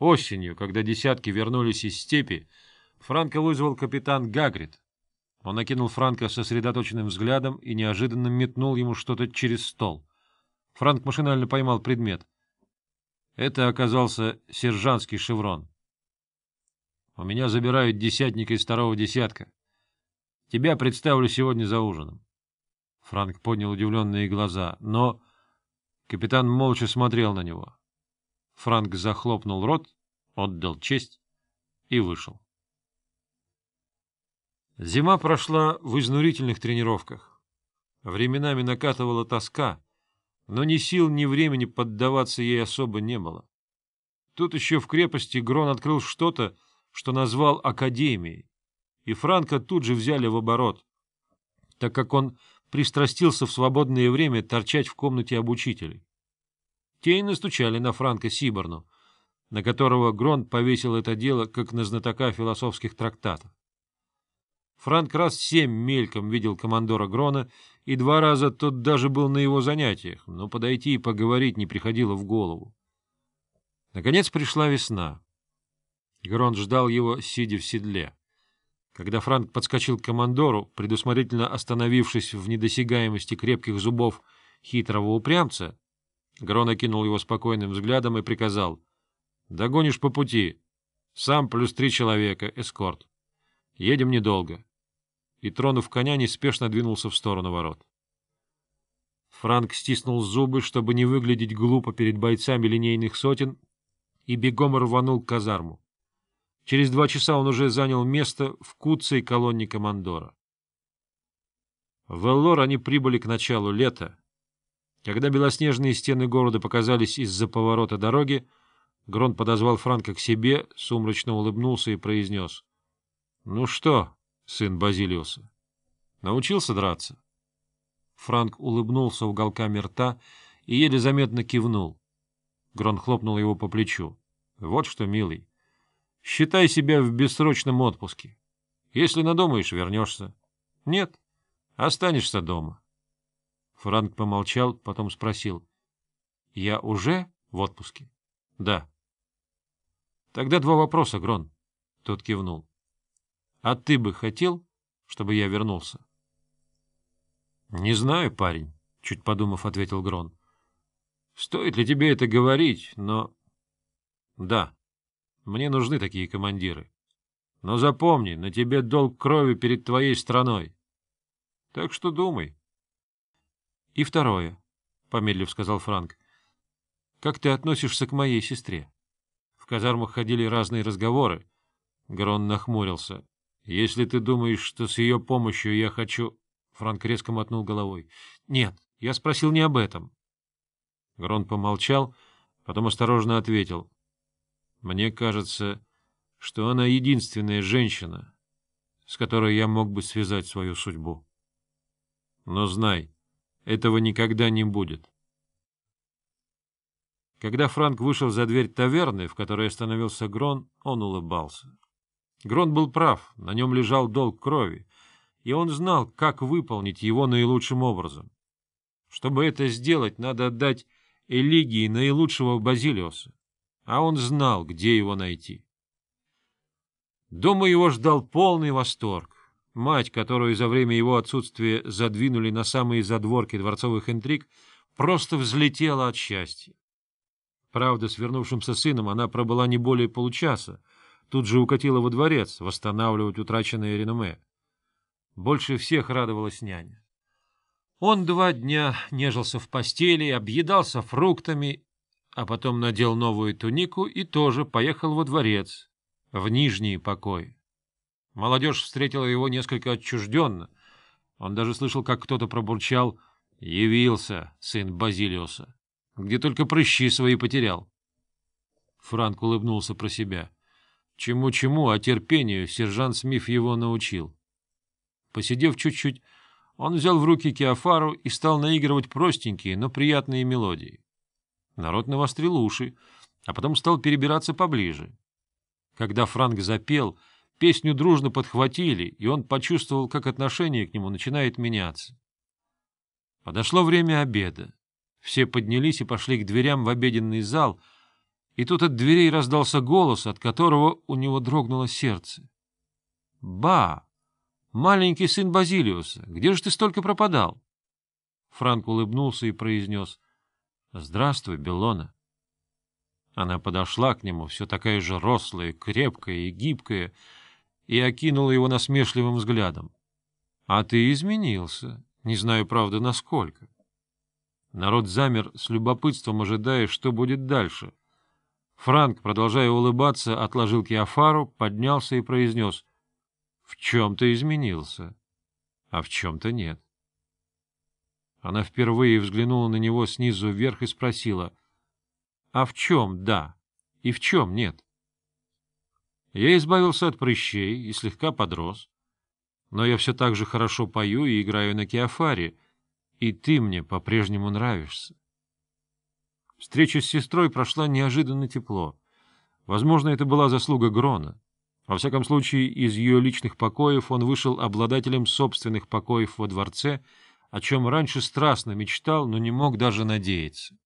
Осенью, когда десятки вернулись из степи, Франка вызвал капитан Гагрид. Он окинул Франка сосредоточенным взглядом и неожиданно метнул ему что-то через стол. Франк машинально поймал предмет. Это оказался сержантский шеврон. У меня забирают десятника из второго десятка. Тебя представлю сегодня за ужином. Франк поднял удивленные глаза, но... Капитан молча смотрел на него. Франк захлопнул рот, отдал честь и вышел. Зима прошла в изнурительных тренировках. Временами накатывала тоска, но ни сил, ни времени поддаваться ей особо не было. Тут еще в крепости Грон открыл что-то, что назвал Академией, и Франка тут же взяли в оборот, так как он пристрастился в свободное время торчать в комнате обучителей. Те и настучали на Франка Сиборну, на которого Грон повесил это дело как на знатока философских трактатов. Франк раз семь мельком видел командора Грона, и два раза тот даже был на его занятиях, но подойти и поговорить не приходило в голову. Наконец пришла весна. Грон ждал его, сидя в седле. Когда Франк подскочил к командору, предусмотрительно остановившись в недосягаемости крепких зубов хитрого упрямца, Грон окинул его спокойным взглядом и приказал. — Догонишь по пути. Сам плюс три человека, эскорт. Едем недолго. И, тронув коня, неспешно двинулся в сторону ворот. Франк стиснул зубы, чтобы не выглядеть глупо перед бойцами линейных сотен, и бегом рванул к казарму. Через два часа он уже занял место в куцей колонне командора. В Эллор они прибыли к началу лета. Когда белоснежные стены города показались из-за поворота дороги, Грон подозвал Франка к себе, сумрачно улыбнулся и произнес. — Ну что, сын Базилиуса, научился драться? Франк улыбнулся уголками рта и еле заметно кивнул. Грон хлопнул его по плечу. — Вот что, милый, Считай себя в бессрочном отпуске. Если надумаешь, вернешься. Нет, останешься дома. Франк помолчал, потом спросил. — Я уже в отпуске? — Да. — Тогда два вопроса, Грон. Тот кивнул. — А ты бы хотел, чтобы я вернулся? — Не знаю, парень, — чуть подумав, ответил Грон. — Стоит ли тебе это говорить, но... — Да. Мне нужны такие командиры. Но запомни, на тебе долг крови перед твоей страной. Так что думай. — И второе, — помедлив сказал Франк. — Как ты относишься к моей сестре? В казармах ходили разные разговоры. Грон нахмурился. — Если ты думаешь, что с ее помощью я хочу... Франк резко мотнул головой. — Нет, я спросил не об этом. Грон помолчал, потом осторожно ответил. Мне кажется, что она единственная женщина, с которой я мог бы связать свою судьбу. Но знай, этого никогда не будет. Когда Франк вышел за дверь таверны, в которой остановился Грон, он улыбался. Грон был прав, на нем лежал долг крови, и он знал, как выполнить его наилучшим образом. Чтобы это сделать, надо отдать Элигии наилучшего Базилиоса а он знал, где его найти. Дома его ждал полный восторг. Мать, которую за время его отсутствия задвинули на самые задворки дворцовых интриг, просто взлетела от счастья. Правда, с вернувшимся сыном она пробыла не более получаса, тут же укатила во дворец восстанавливать утраченное реноме. Больше всех радовалась няня. Он два дня нежился в постели, объедался фруктами а потом надел новую тунику и тоже поехал во дворец, в нижний покой. Молодежь встретила его несколько отчужденно. Он даже слышал, как кто-то пробурчал «Явился, сын Базилиуса, где только прыщи свои потерял». Франк улыбнулся про себя. Чему-чему, а терпению сержант Смиф его научил. Посидев чуть-чуть, он взял в руки киафару и стал наигрывать простенькие, но приятные мелодии. Народ навострил уши, а потом стал перебираться поближе. Когда Франк запел, песню дружно подхватили, и он почувствовал, как отношение к нему начинает меняться. Подошло время обеда. Все поднялись и пошли к дверям в обеденный зал, И тут от дверей раздался голос, от которого у него дрогнуло сердце. — Ба! Маленький сын Базилиуса, где же ты столько пропадал? Франк улыбнулся и произнес. — Здравствуй, Беллона. Она подошла к нему, все такая же рослая, крепкая и гибкая, и окинула его насмешливым взглядом. — А ты изменился. Не знаю, правда, насколько. Народ замер с любопытством, ожидая, что будет дальше. Франк, продолжая улыбаться, отложил Киафару, поднялся и произнес. — В чем-то изменился, а в чем-то нет. Она впервые взглянула на него снизу вверх и спросила. — А в чем да и в чем нет? Я избавился от прыщей и слегка подрос. Но я все так же хорошо пою и играю на киафаре, и ты мне по-прежнему нравишься. Встреча с сестрой прошла неожиданно тепло. Возможно, это была заслуга Грона. Во всяком случае, из ее личных покоев он вышел обладателем собственных покоев во дворце, о чем раньше страстно мечтал, но не мог даже надеяться.